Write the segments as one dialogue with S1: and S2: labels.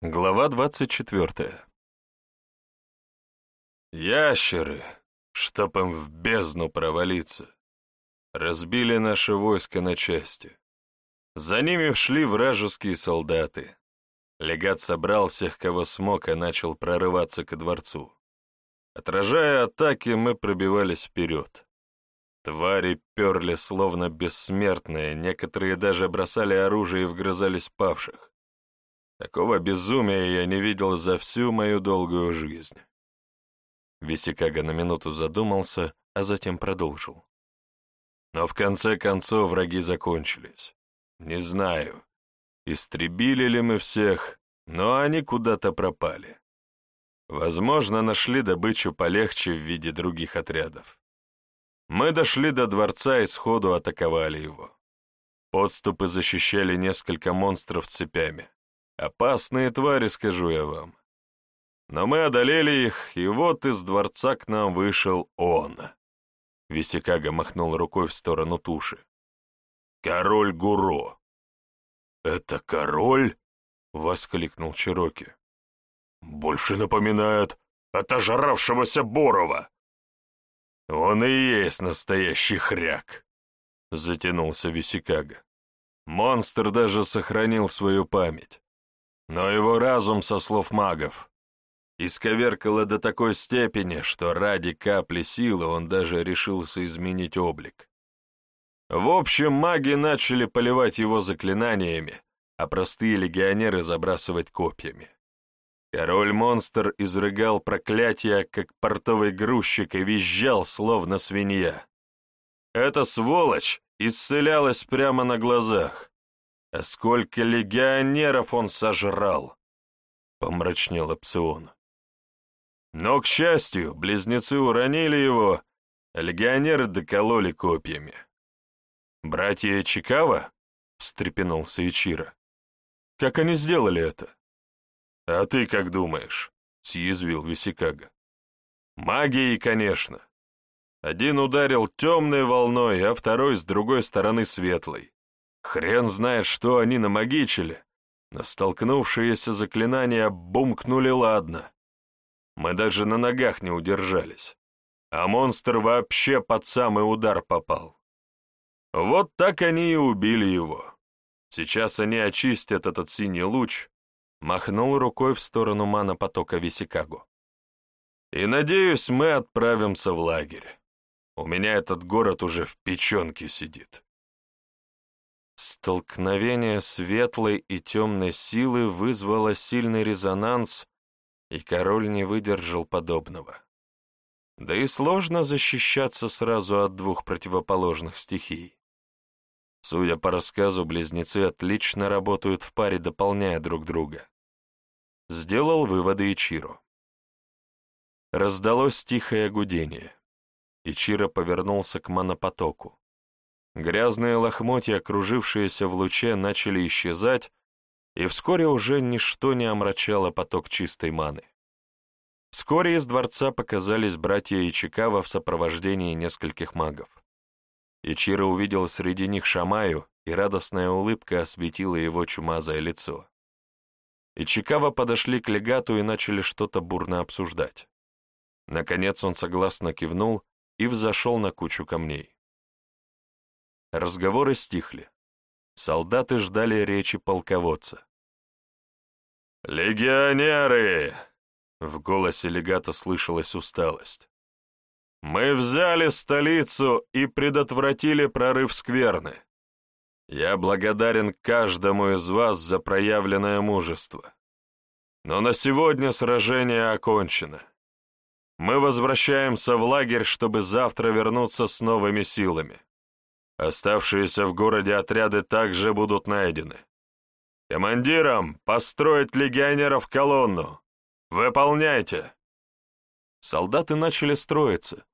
S1: Глава двадцать четвертая. Ящеры, чтоб им в бездну провалиться, разбили наше войско на части. За ними шли вражеские солдаты. Легат собрал всех, кого смог, и начал прорываться ко дворцу. Отражая атаки, мы пробивались вперед. Твари перли словно бессмертные, некоторые даже бросали оружие и вгрызались павших. Такого безумия я не видел за всю мою долгую жизнь. Висикага на минуту задумался, а затем продолжил. Но в конце концов враги закончились. Не знаю, истребили ли мы всех, но они куда-то пропали. Возможно, нашли добычу полегче в виде других отрядов. Мы дошли до дворца и сходу атаковали его. Подступы защищали несколько монстров цепями. Опасные твари, скажу я вам. Но мы одолели их, и вот из дворца к нам вышел он. Висикага махнул рукой в сторону туши. «Король Гуро!» «Это король?» — воскликнул Чироки. «Больше напоминает отожравшегося Борова!» «Он и есть настоящий хряк!» — затянулся Висикага. Монстр даже сохранил свою память. Но его разум, со слов магов, исковеркало до такой степени, что ради капли силы он даже решился изменить облик. В общем, маги начали поливать его заклинаниями, а простые легионеры забрасывать копьями. Король-монстр изрыгал проклятия, как портовый грузчик, и визжал, словно свинья. Эта сволочь исцелялась прямо на глазах. А сколько легионеров он сожрал!» — помрачнел Опцион. Но, к счастью, близнецы уронили его, а легионеры докололи копьями. «Братья Чикава?» — встрепенулся Ичиро. «Как они сделали это?» «А ты как думаешь?» — съязвил Висикага. «Магией, конечно. Один ударил темной волной, а второй с другой стороны светлой. Хрен знает, что они намагичили, но столкнувшиеся заклинания бумкнули ладно. Мы даже на ногах не удержались, а монстр вообще под самый удар попал. Вот так они и убили его. Сейчас они очистят этот синий луч, махнул рукой в сторону мана-потока Висикагу. И, надеюсь, мы отправимся в лагерь. У меня этот город уже в печенке сидит. Столкновение светлой и темной силы вызвало сильный резонанс, и король не выдержал подобного. Да и сложно защищаться сразу от двух противоположных стихий. Судя по рассказу, близнецы отлично работают в паре, дополняя друг друга. Сделал выводы Ичиро. Раздалось тихое гудение. Ичиро повернулся к монопотоку. Грязные лохмотья, окружившиеся в луче, начали исчезать, и вскоре уже ничто не омрачало поток чистой маны. Вскоре из дворца показались братья Ичикава в сопровождении нескольких магов. Ичиро увидел среди них Шамаю, и радостная улыбка осветила его чумазое лицо. Ичикава подошли к легату и начали что-то бурно обсуждать. Наконец он согласно кивнул и взошел на кучу камней. Разговоры стихли. Солдаты ждали речи полководца. «Легионеры!» — в голосе легата слышалась усталость. «Мы взяли столицу и предотвратили прорыв скверны. Я благодарен каждому из вас за проявленное мужество. Но на сегодня сражение окончено. Мы возвращаемся в лагерь, чтобы завтра вернуться с новыми силами. Оставшиеся в городе отряды также будут найдены. Командирам построить легионеров колонну. Выполняйте!» Солдаты начали строиться,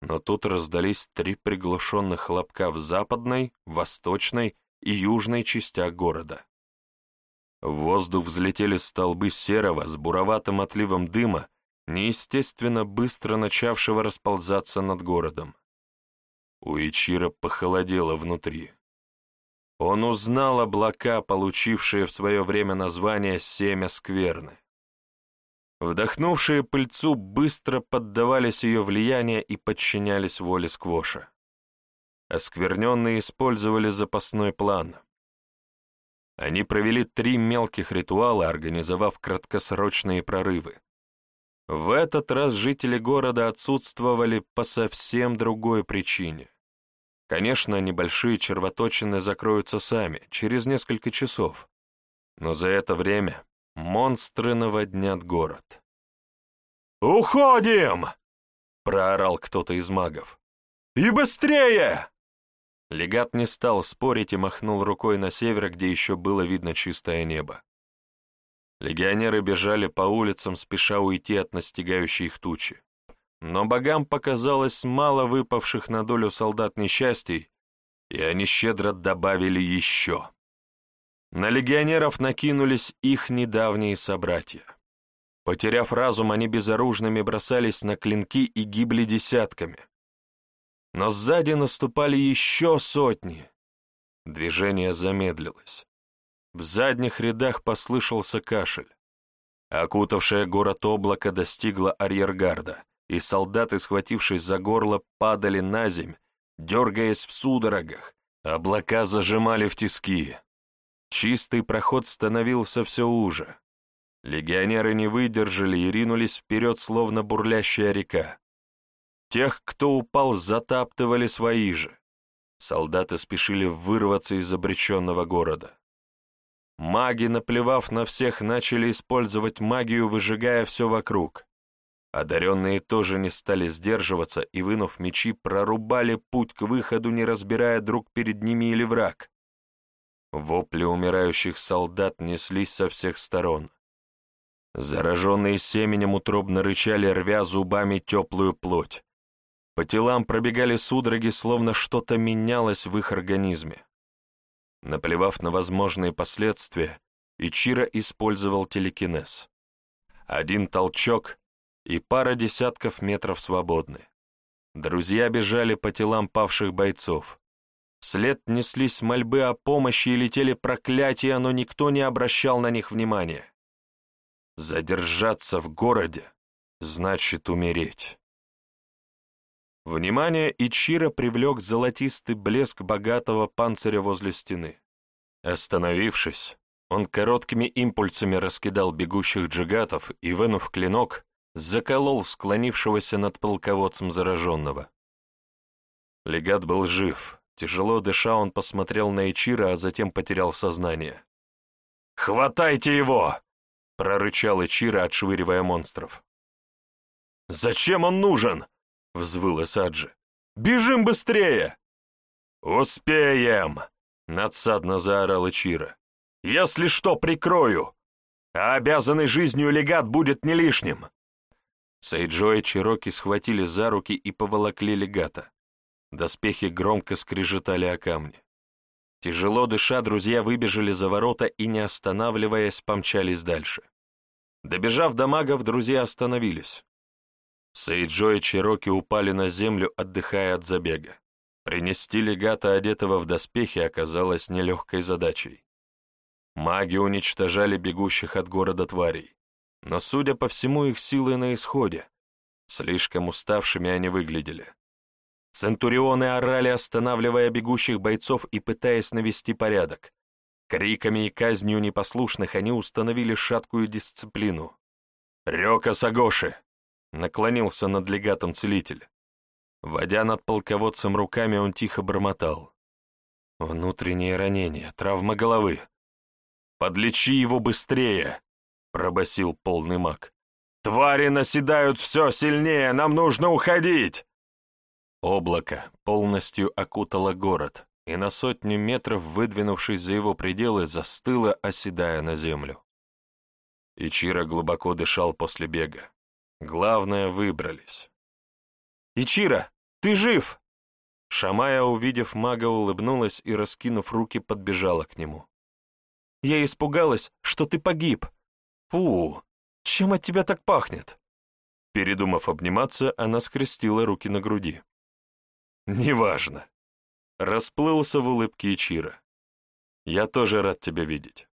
S1: но тут раздались три приглушенных хлопка в западной, восточной и южной частях города. В воздух взлетели столбы серого с буроватым отливом дыма, неестественно быстро начавшего расползаться над городом. У Ичира похолодело внутри. Он узнал облака, получившие в свое время название «семя скверны». Вдохнувшие пыльцу быстро поддавались ее влиянию и подчинялись воле Сквоша. Оскверненные использовали запасной план. Они провели три мелких ритуала, организовав краткосрочные прорывы. В этот раз жители города отсутствовали по совсем другой причине. Конечно, небольшие червоточины закроются сами, через несколько часов. Но за это время монстры наводнят город. «Уходим!» — проорал кто-то из магов. «И быстрее!» Легат не стал спорить и махнул рукой на север, где еще было видно чистое небо. Легионеры бежали по улицам, спеша уйти от настигающей их тучи. Но богам показалось мало выпавших на долю солдат несчастий, и они щедро добавили еще. На легионеров накинулись их недавние собратья. Потеряв разум, они безоружными бросались на клинки и гибли десятками. Но сзади наступали еще сотни. Движение замедлилось. В задних рядах послышался кашель. Окутавшее город облако достигло арьергарда, и солдаты, схватившись за горло, падали на земь, дергаясь в судорогах, облака зажимали в тиски. Чистый проход становился все уже. Легионеры не выдержали и ринулись вперед, словно бурлящая река. Тех, кто упал, затаптывали свои же. Солдаты спешили вырваться из обреченного города. Маги, наплевав на всех, начали использовать магию, выжигая все вокруг. Одаренные тоже не стали сдерживаться и, вынув мечи, прорубали путь к выходу, не разбирая друг перед ними или враг. Вопли умирающих солдат неслись со всех сторон. Зараженные семенем утробно рычали, рвя зубами теплую плоть. По телам пробегали судороги, словно что-то менялось в их организме. Наплевав на возможные последствия, Ичиро использовал телекинез. Один толчок, и пара десятков метров свободны. Друзья бежали по телам павших бойцов. Вслед неслись мольбы о помощи и летели проклятия, но никто не обращал на них внимания. Задержаться в городе значит умереть. Внимание Ичира привлек золотистый блеск богатого панциря возле стены. Остановившись, он короткими импульсами раскидал бегущих джигатов и, вынув клинок, заколол склонившегося над полководцем зараженного. Легат был жив. Тяжело дыша, он посмотрел на Ичира, а затем потерял сознание. «Хватайте его!» — прорычал Ичира, отшвыривая монстров. «Зачем он нужен?» — взвыл Исаджи. «Бежим быстрее!» «Успеем!» — надсадно заорал Ичира. «Если что, прикрою, а обязанный жизнью легат будет не лишним!» Сейджо и Чироки схватили за руки и поволокли легата. Доспехи громко скрежетали о камни. Тяжело дыша, друзья выбежали за ворота и, не останавливаясь, помчались дальше. Добежав до магов, друзья остановились. Сейджо и Чироки упали на землю, отдыхая от забега. Принести легата, одетого в доспехи, оказалось нелегкой задачей. Маги уничтожали бегущих от города тварей но, судя по всему, их силы на исходе. Слишком уставшими они выглядели. Центурионы орали, останавливая бегущих бойцов и пытаясь навести порядок. Криками и казнью непослушных они установили шаткую дисциплину. «Рёка Сагоши!» — наклонился над легатом целитель. Водя над полководцем руками, он тихо бормотал. «Внутреннее ранение, травма головы. Подлечи его быстрее!» — пробасил полный маг. «Твари наседают все сильнее, нам нужно уходить!» Облако полностью окутало город, и на сотню метров, выдвинувшись за его пределы, застыло, оседая на землю. Ичиро глубоко дышал после бега. Главное, выбрались. «Ичиро, ты жив!» Шамая, увидев мага, улыбнулась и, раскинув руки, подбежала к нему. «Я испугалась, что ты погиб. «Фу, чем от тебя так пахнет?» Передумав обниматься, она скрестила руки на груди. «Неважно». Расплылся в улыбке Ичира. Я тоже рад тебя видеть.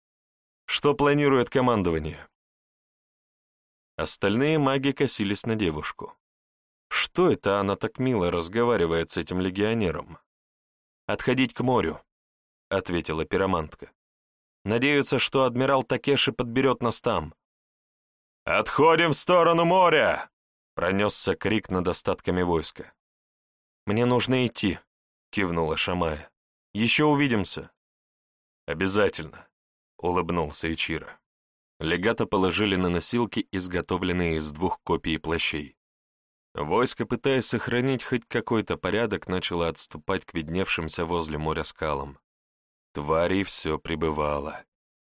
S1: Что планирует командование?» Остальные маги косились на девушку. Что это она так мило разговаривает с этим легионером? «Отходить к морю», — ответила пиромантка. «Надеются, что адмирал Такеши подберет нас там». «Отходим в сторону моря!» — пронесся крик над остатками войска. «Мне нужно идти», — кивнула Шамая. «Еще увидимся». «Обязательно», — улыбнулся Ичиро. Легата положили на носилки, изготовленные из двух копий плащей. Войско, пытаясь сохранить хоть какой-то порядок, начало отступать к видневшимся возле моря скалам. Тварей все прибывало.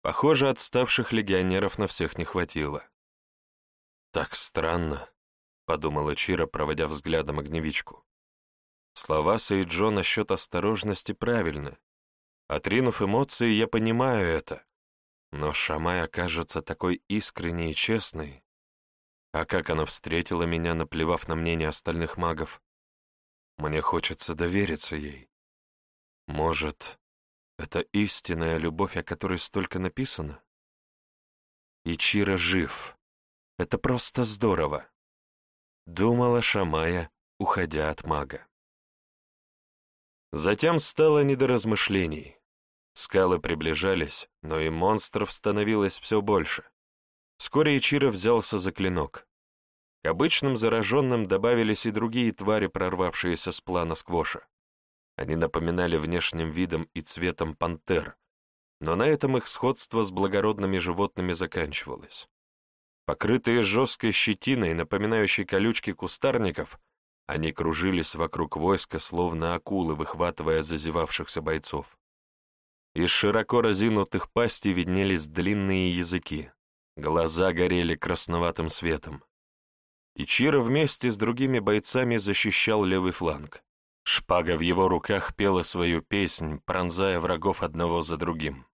S1: Похоже, отставших легионеров на всех не хватило. «Так странно», — подумала Чира, проводя взглядом огневичку. Слова Сейджо насчет осторожности правильны. Отринув эмоции, я понимаю это. Но Шамай окажется такой искренней и честной. А как она встретила меня, наплевав на мнение остальных магов? Мне хочется довериться ей. Может, это истинная любовь, о которой столько написано? Ичиро жив. Это просто здорово. Думала Шамая, уходя от мага. Затем стало не до размышлений. Скалы приближались, но и монстров становилось все больше. Вскоре Ичиро взялся за клинок. К обычным зараженным добавились и другие твари, прорвавшиеся с плана сквоша. Они напоминали внешним видом и цветом пантер, но на этом их сходство с благородными животными заканчивалось. Покрытые жесткой щетиной, напоминающей колючки кустарников, они кружились вокруг войска, словно акулы, выхватывая зазевавшихся бойцов. Из широко разинутых пастей виднелись длинные языки, Глаза горели красноватым светом. Ичиро вместе с другими бойцами защищал левый фланг. Шпага в его руках пела свою песнь, пронзая врагов одного за другим.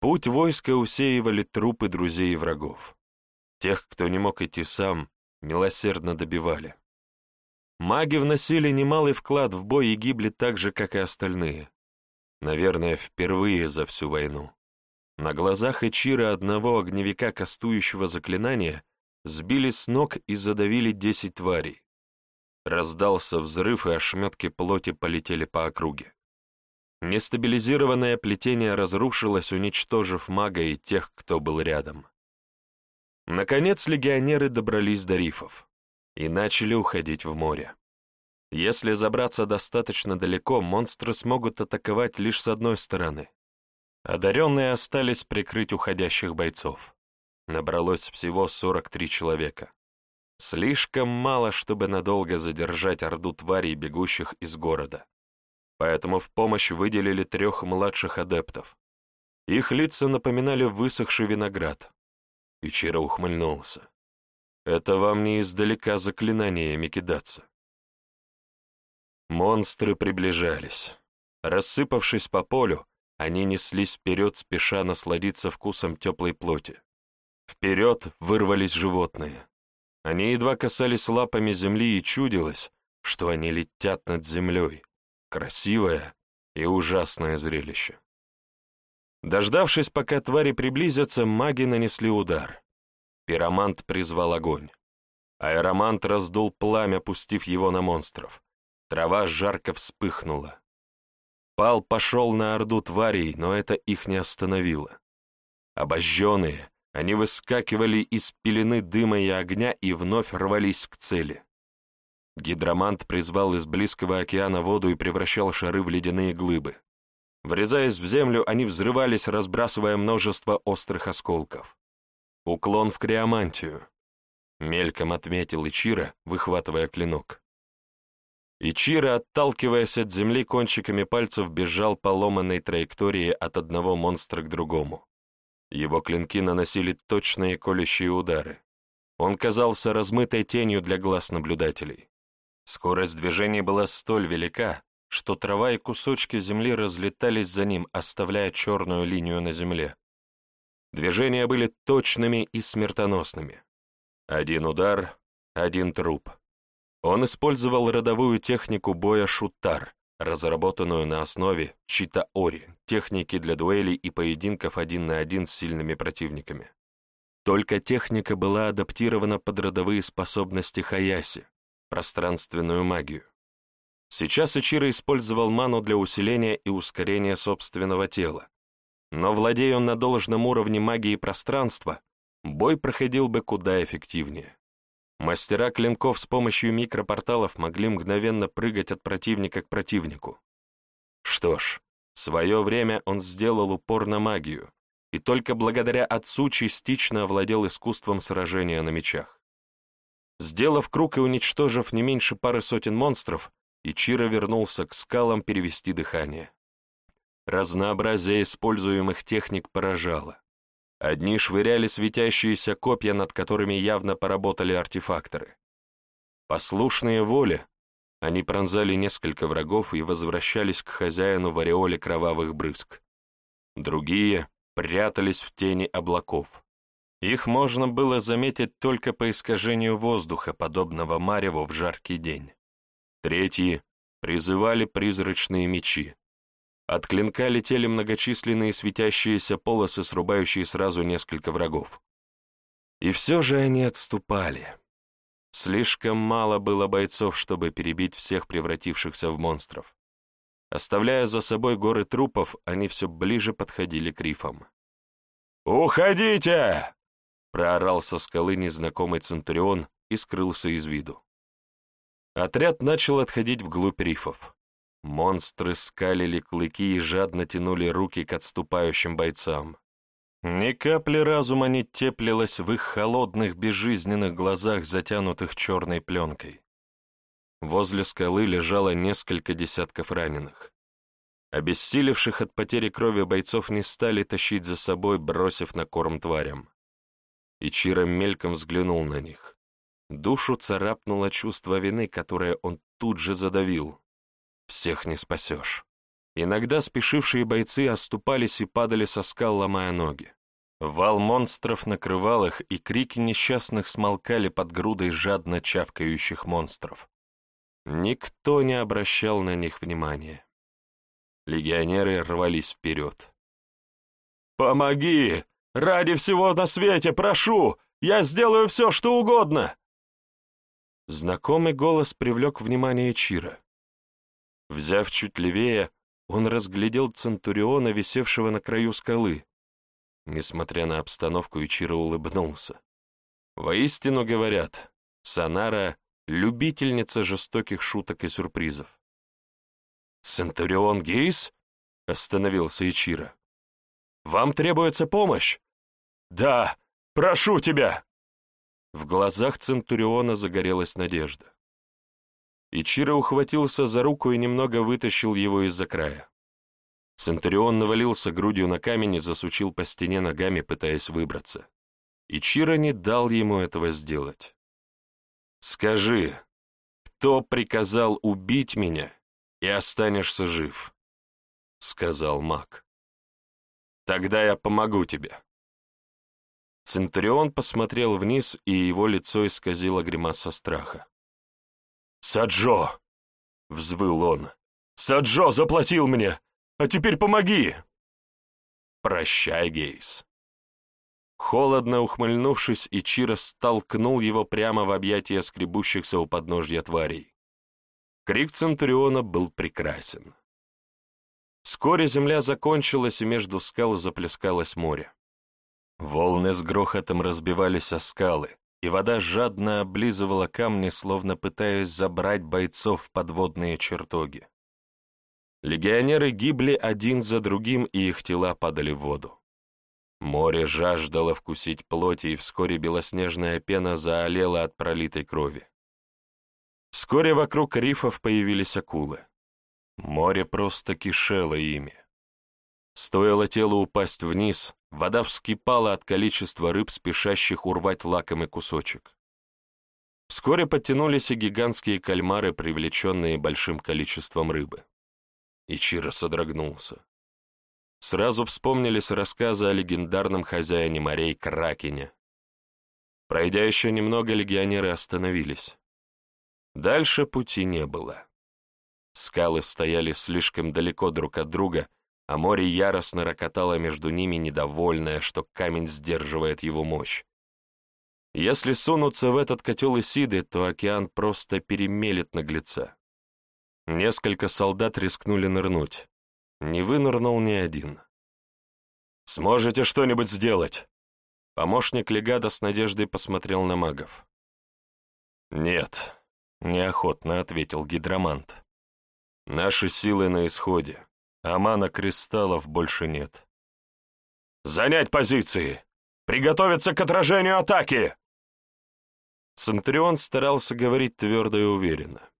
S1: Путь войска усеивали трупы друзей и врагов. Тех, кто не мог идти сам, милосердно добивали. Маги вносили немалый вклад в бой и гибли так же, как и остальные. Наверное, впервые за всю войну. На глазах Эчира одного огневика, кастующего заклинания, сбили с ног и задавили десять тварей. Раздался взрыв, и ошметки плоти полетели по округе. Нестабилизированное плетение разрушилось, уничтожив мага и тех, кто был рядом. Наконец легионеры добрались до рифов и начали уходить в море. Если забраться достаточно далеко, монстры смогут атаковать лишь с одной стороны. Одаренные остались прикрыть уходящих бойцов. Набралось всего 43 человека. Слишком мало, чтобы надолго задержать орду тварей, бегущих из города. Поэтому в помощь выделили трех младших адептов. Их лица напоминали высохший виноград. Ичиро ухмыльнулся. «Это вам не издалека заклинаниями кидаться». Монстры приближались. Рассыпавшись по полю, они неслись вперед, спеша насладиться вкусом теплой плоти. Вперед вырвались животные. Они едва касались лапами земли и чудилось, что они летят над землей. Красивое и ужасное зрелище. Дождавшись, пока твари приблизятся, маги нанесли удар. Пиромант призвал огонь. Аэромант раздул пламя, пустив его на монстров. Трава жарко вспыхнула. Пал пошел на орду тварей, но это их не остановило. Обожженные, они выскакивали из пелены дыма и огня и вновь рвались к цели. Гидромант призвал из близкого океана воду и превращал шары в ледяные глыбы. Врезаясь в землю, они взрывались, разбрасывая множество острых осколков. Уклон в криомантию. Мельком отметил Ичира, выхватывая клинок. Ичиро, отталкиваясь от земли кончиками пальцев, бежал по ломаной траектории от одного монстра к другому. Его клинки наносили точные колющие удары. Он казался размытой тенью для глаз наблюдателей. Скорость движения была столь велика, что трава и кусочки земли разлетались за ним, оставляя черную линию на земле. Движения были точными и смертоносными. Один удар — один труп. Он использовал родовую технику боя шутар,
S2: разработанную на основе Чита-Ори, техники для дуэлей и поединков один на один с сильными противниками. Только техника была адаптирована под родовые способности Хаяси, пространственную магию. Сейчас Ичиро использовал ману для усиления и ускорения собственного тела, но владея он на должном уровне магии пространства, бой проходил бы куда эффективнее. Мастера клинков с помощью микропорталов могли мгновенно прыгать от противника к противнику. Что ж, в свое время он сделал упор на магию, и только благодаря отцу частично овладел искусством сражения на мечах. Сделав круг и уничтожив не меньше пары сотен монстров, Ичиро вернулся к скалам перевести дыхание. Разнообразие используемых техник поражало. Одни швыряли светящиеся копья, над которыми явно поработали артефакторы. Послушные воле, они пронзали несколько врагов и возвращались к хозяину в ореоле кровавых брызг. Другие прятались в тени облаков. Их можно было заметить только по искажению воздуха, подобного мареву в жаркий день. Третьи призывали призрачные мечи, от клинка летели многочисленные светящиеся полосы, срубающие сразу несколько врагов. И все же они отступали. Слишком мало было бойцов, чтобы перебить всех превратившихся в монстров. Оставляя за собой горы трупов, они все ближе подходили к рифам. «Уходите!» — проорал со скалы незнакомый Центурион и скрылся из виду. Отряд начал отходить вглубь рифов. Монстры скалили клыки и жадно тянули руки к отступающим бойцам. Ни капли разума не теплилось в их холодных, безжизненных глазах, затянутых черной пленкой. Возле скалы лежало несколько десятков раненых. Обессилевших от потери крови бойцов не стали тащить за собой, бросив на корм тварям. Ичиро мельком взглянул на них. Душу царапнуло чувство вины, которое он тут же задавил. Всех не спасешь. Иногда спешившие бойцы оступались и падали со скал, ломая ноги. Вал монстров накрывал их, и крики несчастных смолкали под грудой жадно чавкающих монстров. Никто не обращал на них внимания. Легионеры рвались вперед. «Помоги! Ради всего на свете, прошу! Я сделаю все, что угодно!» Знакомый голос привлек внимание Чира. Взяв чуть левее, он разглядел Центуриона, висевшего на краю скалы. Несмотря на обстановку, Ичиро улыбнулся. Воистину говорят, Санара — любительница жестоких шуток и сюрпризов. «Центурион Гейс?» — остановился Ичиро. «Вам требуется помощь?» «Да, прошу тебя!» В глазах Центуриона загорелась надежда. Ичиро ухватился за руку и немного вытащил его из-за края. Центурион навалился грудью на камень и засучил по стене ногами, пытаясь выбраться. Ичиро не дал ему этого сделать. «Скажи, кто приказал убить меня, и останешься жив?» — сказал маг. «Тогда я помогу тебе». Центурион посмотрел вниз, и его лицо исказило гримаса страха. «Саджо!» — взвыл он. «Саджо заплатил мне! А теперь помоги!» «Прощай, Гейс!» Холодно ухмыльнувшись, Ичиро столкнул его прямо в объятия скребущихся у подножья тварей. Крик Центуриона был прекрасен. Вскоре земля закончилась, и между скал заплескалось море. Волны с грохотом разбивались о скалы, и вода жадно облизывала камни, словно пытаясь забрать бойцов в подводные чертоги. Легионеры гибли один за другим, и их тела падали в воду. Море жаждало вкусить плоти, и вскоре белоснежная пена заолела от пролитой крови. Вскоре вокруг рифов появились акулы. Море просто кишело ими. Стоило телу упасть вниз, вода вскипала от количества рыб, спешащих урвать лакомый кусочек. Вскоре подтянулись и гигантские кальмары, привлеченные большим количеством рыбы. Ичиро содрогнулся. Сразу вспомнились рассказы о легендарном хозяине морей Кракене. Пройдя еще немного, легионеры остановились. Дальше пути не было. Скалы стояли слишком далеко друг от друга, а море яростно рокотало между ними, недовольное, что камень сдерживает его мощь. Если сунуться в этот котел Исиды, то океан просто перемелет наглеца. Несколько солдат рискнули нырнуть. Не вынырнул ни один. «Сможете что-нибудь сделать?» Помощник легада с надеждой посмотрел на магов. «Нет», — неохотно ответил гидромант. «Наши силы на исходе, а мана кристаллов больше нет». «Занять позиции! Приготовиться к отражению атаки!» Центурион старался говорить твердо и уверенно.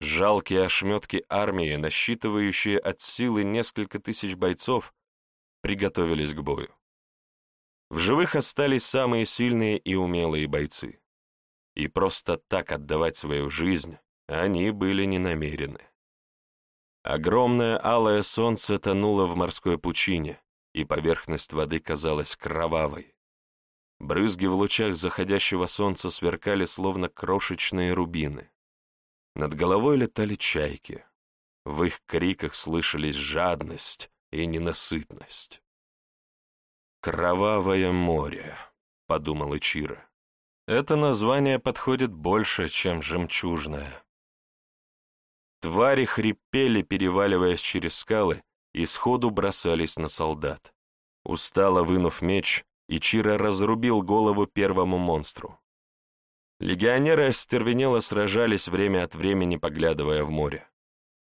S2: Жалкие ошметки армии, насчитывающие от силы несколько тысяч бойцов, приготовились к бою. В живых остались самые сильные и умелые бойцы. И просто так отдавать свою жизнь они были не намерены. Огромное алое солнце тонуло в морской пучине, и поверхность воды казалась кровавой. Брызги в лучах заходящего солнца сверкали, словно крошечные рубины. Над головой летали чайки. В их криках слышались жадность и ненасытность. «Кровавое море», — подумал Ичиро. «Это название подходит больше, чем жемчужное». Твари хрипели, переваливаясь через скалы, и сходу бросались на солдат. Устало вынув меч, Ичиро разрубил голову первому монстру. Легионеры остервенело сражались время от времени, поглядывая в море.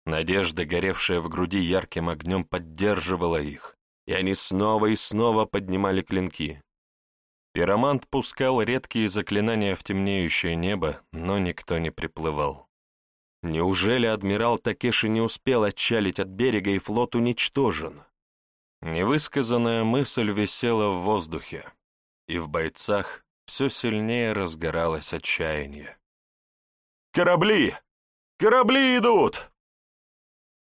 S2: Надежда, горевшая в груди ярким огнем, поддерживала их и они снова и снова поднимали клинки. Пиромант пускал редкие заклинания в темнеющее небо, но никто не приплывал. Неужели адмирал Такеши не успел отчалить от берега и флот уничтожен? Невысказанная мысль висела в воздухе, и в бойцах все сильнее разгоралось отчаяние. «Корабли! Корабли идут!»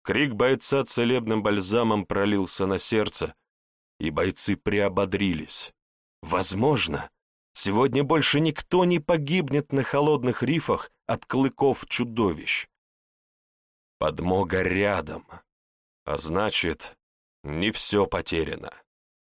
S2: Крик бойца целебным бальзамом пролился на сердце, и бойцы приободрились. Возможно, сегодня больше никто не погибнет на холодных рифах от клыков чудовищ. Подмога рядом, а значит, не все потеряно.